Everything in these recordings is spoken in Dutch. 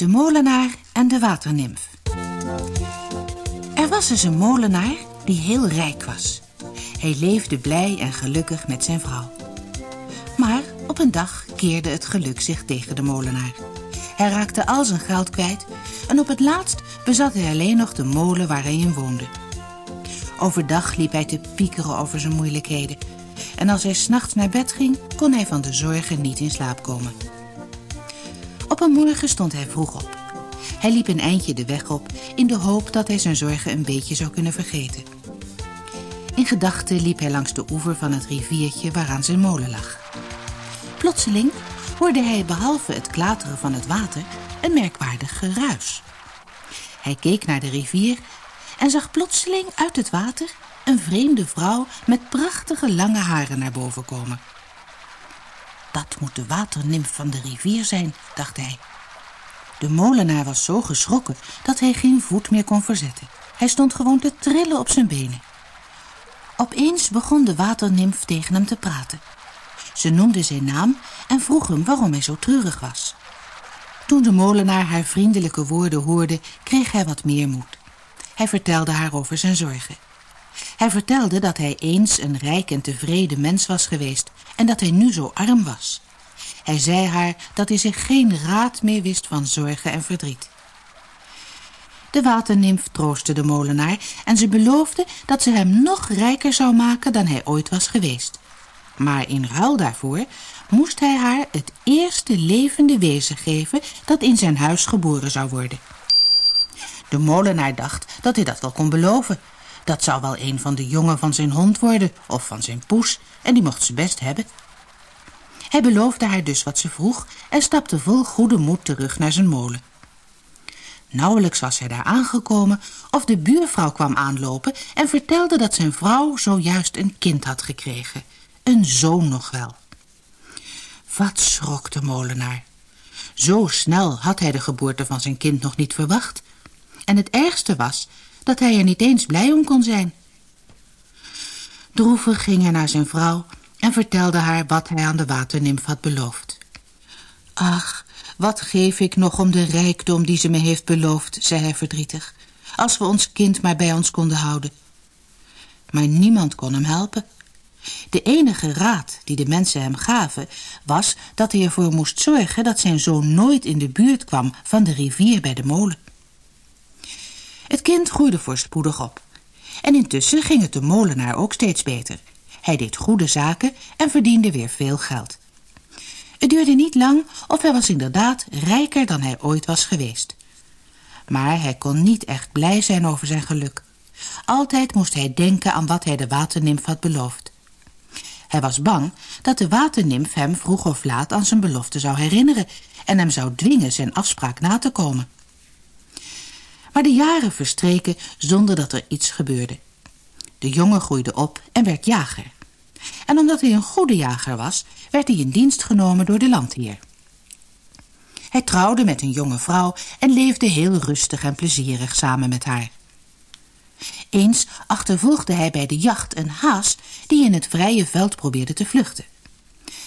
De molenaar en de waternimf. Er was eens een molenaar die heel rijk was. Hij leefde blij en gelukkig met zijn vrouw. Maar op een dag keerde het geluk zich tegen de molenaar. Hij raakte al zijn geld kwijt en op het laatst bezat hij alleen nog de molen waar hij in woonde. Overdag liep hij te piekeren over zijn moeilijkheden. En als hij s'nachts naar bed ging, kon hij van de zorgen niet in slaap komen. Op een morgen stond hij vroeg op. Hij liep een eindje de weg op in de hoop dat hij zijn zorgen een beetje zou kunnen vergeten. In gedachten liep hij langs de oever van het riviertje waaraan zijn molen lag. Plotseling hoorde hij behalve het klateren van het water een merkwaardig geruis. Hij keek naar de rivier en zag plotseling uit het water een vreemde vrouw met prachtige lange haren naar boven komen. Dat moet de waternimf van de rivier zijn, dacht hij. De molenaar was zo geschrokken dat hij geen voet meer kon verzetten. Hij stond gewoon te trillen op zijn benen. Opeens begon de waternimf tegen hem te praten. Ze noemde zijn naam en vroeg hem waarom hij zo treurig was. Toen de molenaar haar vriendelijke woorden hoorde, kreeg hij wat meer moed. Hij vertelde haar over zijn zorgen. Hij vertelde dat hij eens een rijk en tevreden mens was geweest en dat hij nu zo arm was. Hij zei haar dat hij zich geen raad meer wist van zorgen en verdriet. De waternimf troostte de molenaar en ze beloofde dat ze hem nog rijker zou maken dan hij ooit was geweest. Maar in ruil daarvoor moest hij haar het eerste levende wezen geven dat in zijn huis geboren zou worden. De molenaar dacht dat hij dat wel kon beloven. Dat zou wel een van de jongen van zijn hond worden of van zijn poes en die mocht ze best hebben. Hij beloofde haar dus wat ze vroeg en stapte vol goede moed terug naar zijn molen. Nauwelijks was hij daar aangekomen of de buurvrouw kwam aanlopen en vertelde dat zijn vrouw zojuist een kind had gekregen. Een zoon nog wel. Wat schrok de molenaar. Zo snel had hij de geboorte van zijn kind nog niet verwacht. En het ergste was dat hij er niet eens blij om kon zijn. Droevig ging hij naar zijn vrouw en vertelde haar wat hij aan de waternimf had beloofd. Ach, wat geef ik nog om de rijkdom die ze me heeft beloofd, zei hij verdrietig, als we ons kind maar bij ons konden houden. Maar niemand kon hem helpen. De enige raad die de mensen hem gaven was dat hij ervoor moest zorgen dat zijn zoon nooit in de buurt kwam van de rivier bij de molen. Het kind groeide voorspoedig op. En intussen ging het de molenaar ook steeds beter. Hij deed goede zaken en verdiende weer veel geld. Het duurde niet lang of hij was inderdaad rijker dan hij ooit was geweest. Maar hij kon niet echt blij zijn over zijn geluk. Altijd moest hij denken aan wat hij de waternimf had beloofd. Hij was bang dat de waternimf hem vroeg of laat aan zijn belofte zou herinneren en hem zou dwingen zijn afspraak na te komen. Maar de jaren verstreken zonder dat er iets gebeurde. De jongen groeide op en werd jager. En omdat hij een goede jager was, werd hij in dienst genomen door de landheer. Hij trouwde met een jonge vrouw en leefde heel rustig en plezierig samen met haar. Eens achtervolgde hij bij de jacht een haas die in het vrije veld probeerde te vluchten.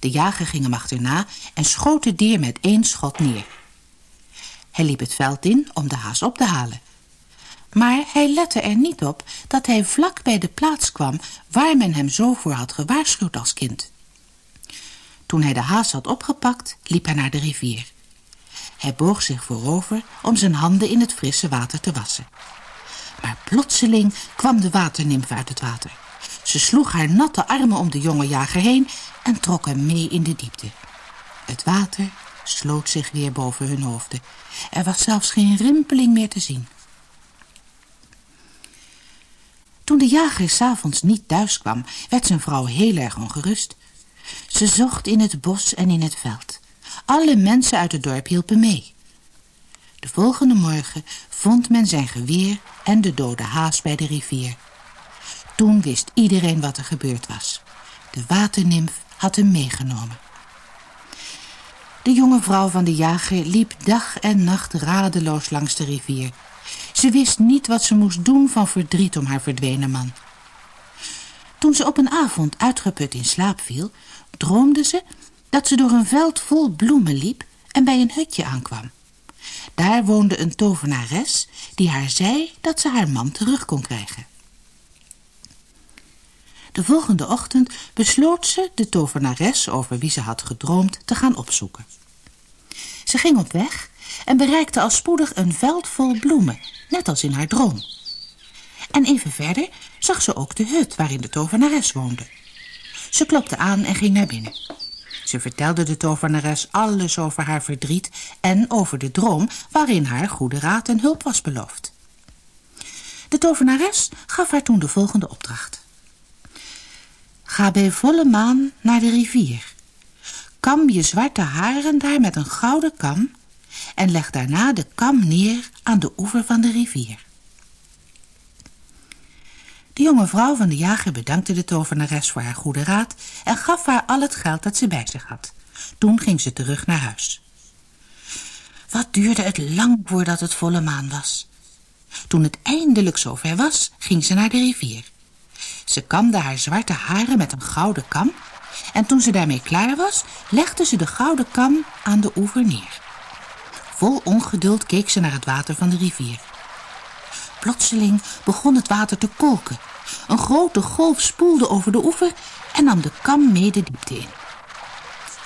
De jager ging hem achterna en schoot het dier met één schot neer. Hij liep het veld in om de haas op te halen. Maar hij lette er niet op dat hij vlak bij de plaats kwam waar men hem zo voor had gewaarschuwd als kind. Toen hij de haas had opgepakt, liep hij naar de rivier. Hij boog zich voorover om zijn handen in het frisse water te wassen. Maar plotseling kwam de waternimf uit het water. Ze sloeg haar natte armen om de jonge jager heen en trok hem mee in de diepte. Het water sloot zich weer boven hun hoofden. Er was zelfs geen rimpeling meer te zien. Toen de jager s'avonds niet thuis kwam, werd zijn vrouw heel erg ongerust. Ze zocht in het bos en in het veld. Alle mensen uit het dorp hielpen mee. De volgende morgen vond men zijn geweer en de dode haas bij de rivier. Toen wist iedereen wat er gebeurd was. De waternimf had hem meegenomen. De jonge vrouw van de jager liep dag en nacht radeloos langs de rivier. Ze wist niet wat ze moest doen van verdriet om haar verdwenen man. Toen ze op een avond uitgeput in slaap viel, droomde ze dat ze door een veld vol bloemen liep en bij een hutje aankwam. Daar woonde een tovenares die haar zei dat ze haar man terug kon krijgen. De volgende ochtend besloot ze de tovenares over wie ze had gedroomd te gaan opzoeken. Ze ging op weg en bereikte al spoedig een veld vol bloemen, net als in haar droom. En even verder zag ze ook de hut waarin de tovenares woonde. Ze klopte aan en ging naar binnen. Ze vertelde de tovenares alles over haar verdriet en over de droom waarin haar goede raad en hulp was beloofd. De tovenares gaf haar toen de volgende opdracht. Ga bij volle maan naar de rivier. Kam je zwarte haren daar met een gouden kam en leg daarna de kam neer aan de oever van de rivier. De jonge vrouw van de jager bedankte de tovenares voor haar goede raad en gaf haar al het geld dat ze bij zich had. Toen ging ze terug naar huis. Wat duurde het lang voordat het volle maan was. Toen het eindelijk zover was, ging ze naar de rivier. Ze kamde haar zwarte haren met een gouden kam en toen ze daarmee klaar was, legde ze de gouden kam aan de oever neer. Vol ongeduld keek ze naar het water van de rivier. Plotseling begon het water te kolken. Een grote golf spoelde over de oever en nam de kam mee de diepte in.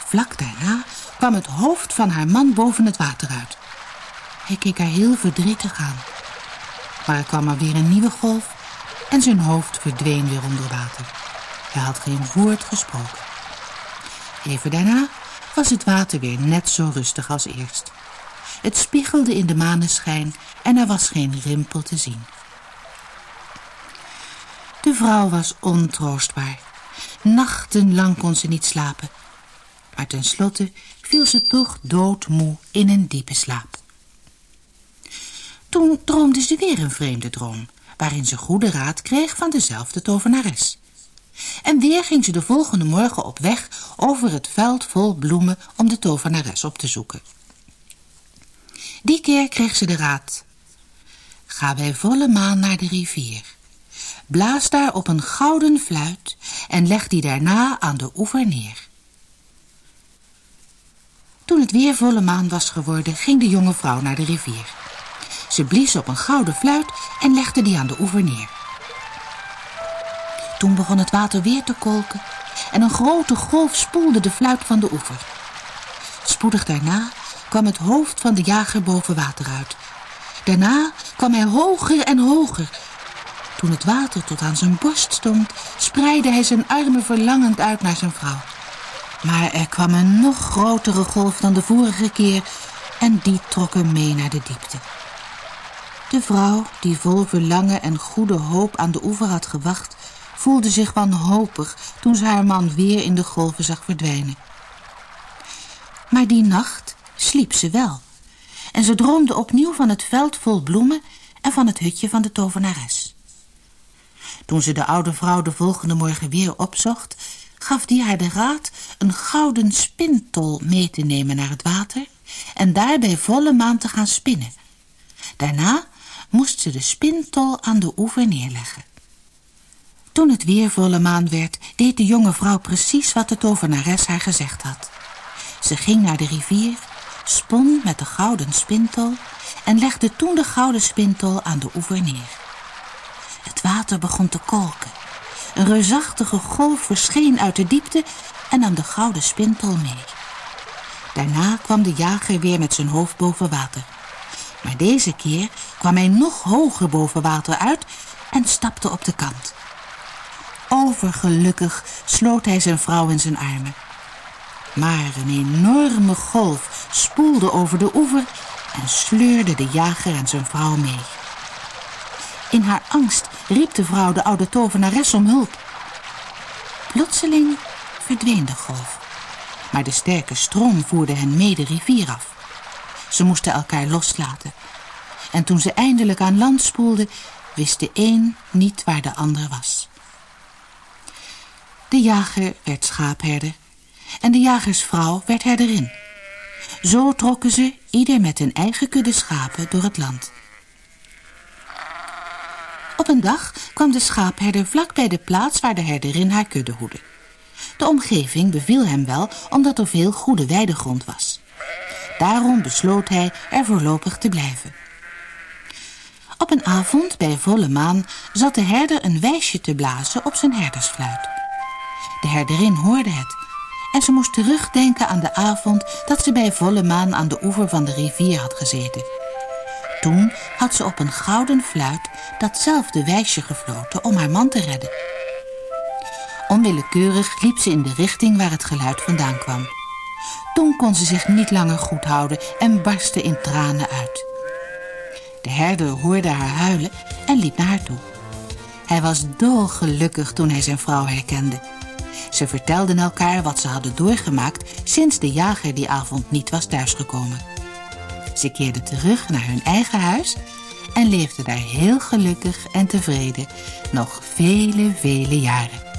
Vlak daarna kwam het hoofd van haar man boven het water uit. Hij keek haar heel verdrietig aan. Maar er kwam alweer een nieuwe golf en zijn hoofd verdween weer onder water. Hij had geen woord gesproken. Even daarna was het water weer net zo rustig als eerst. Het spiegelde in de maneschijn en er was geen rimpel te zien. De vrouw was ontroostbaar. Nachtenlang kon ze niet slapen. Maar tenslotte viel ze toch doodmoe in een diepe slaap. Toen droomde ze weer een vreemde droom, waarin ze goede raad kreeg van dezelfde tovenares. En weer ging ze de volgende morgen op weg over het veld vol bloemen om de tovenares op te zoeken. Die keer kreeg ze de raad. Ga bij volle maan naar de rivier. Blaas daar op een gouden fluit en leg die daarna aan de oever neer. Toen het weer volle maan was geworden, ging de jonge vrouw naar de rivier. Ze blies op een gouden fluit en legde die aan de oever neer. Toen begon het water weer te kolken en een grote golf spoelde de fluit van de oever. Spoedig daarna kwam het hoofd van de jager boven water uit. Daarna kwam hij hoger en hoger. Toen het water tot aan zijn borst stond, spreidde hij zijn armen verlangend uit naar zijn vrouw. Maar er kwam een nog grotere golf dan de vorige keer en die trok hem mee naar de diepte. De vrouw, die vol verlangen en goede hoop aan de oever had gewacht, voelde zich wanhopig toen ze haar man weer in de golven zag verdwijnen. Maar die nacht sliep ze wel. En ze droomde opnieuw van het veld vol bloemen en van het hutje van de tovenares. Toen ze de oude vrouw de volgende morgen weer opzocht, gaf die haar de raad een gouden spintol mee te nemen naar het water en daarbij volle maan te gaan spinnen. Daarna moest ze de spintol aan de oever neerleggen. Toen het weer volle maan werd, deed de jonge vrouw precies wat de tovenares haar gezegd had. Ze ging naar de rivier spon met de gouden spintol en legde toen de gouden spintol aan de oever neer. Het water begon te kolken. Een reusachtige golf verscheen uit de diepte en nam de gouden spintol mee. Daarna kwam de jager weer met zijn hoofd boven water. Maar deze keer kwam hij nog hoger boven water uit en stapte op de kant. Overgelukkig sloot hij zijn vrouw in zijn armen. Maar een enorme golf spoelde over de oever en sleurde de jager en zijn vrouw mee. In haar angst riep de vrouw de oude tovenares om hulp. Plotseling verdween de golf, maar de sterke stroom voerde hen mee de rivier af. Ze moesten elkaar loslaten. En toen ze eindelijk aan land spoelden, wist de een niet waar de ander was. De jager werd schaapherder en de jagersvrouw werd herderin. Zo trokken ze, ieder met hun eigen kudde schapen, door het land. Op een dag kwam de schaapherder vlak bij de plaats waar de herderin haar kudde hoedde. De omgeving beviel hem wel, omdat er veel goede weidegrond was. Daarom besloot hij er voorlopig te blijven. Op een avond bij volle maan zat de herder een wijsje te blazen op zijn herdersfluit. De herderin hoorde het en ze moest terugdenken aan de avond dat ze bij volle maan aan de oever van de rivier had gezeten. Toen had ze op een gouden fluit datzelfde wijsje gefloten om haar man te redden. Onwillekeurig liep ze in de richting waar het geluid vandaan kwam. Toen kon ze zich niet langer goed houden en barstte in tranen uit. De herder hoorde haar huilen en liep naar haar toe. Hij was dolgelukkig toen hij zijn vrouw herkende. Ze vertelden elkaar wat ze hadden doorgemaakt sinds de jager die avond niet was thuisgekomen. Ze keerden terug naar hun eigen huis en leefden daar heel gelukkig en tevreden nog vele, vele jaren.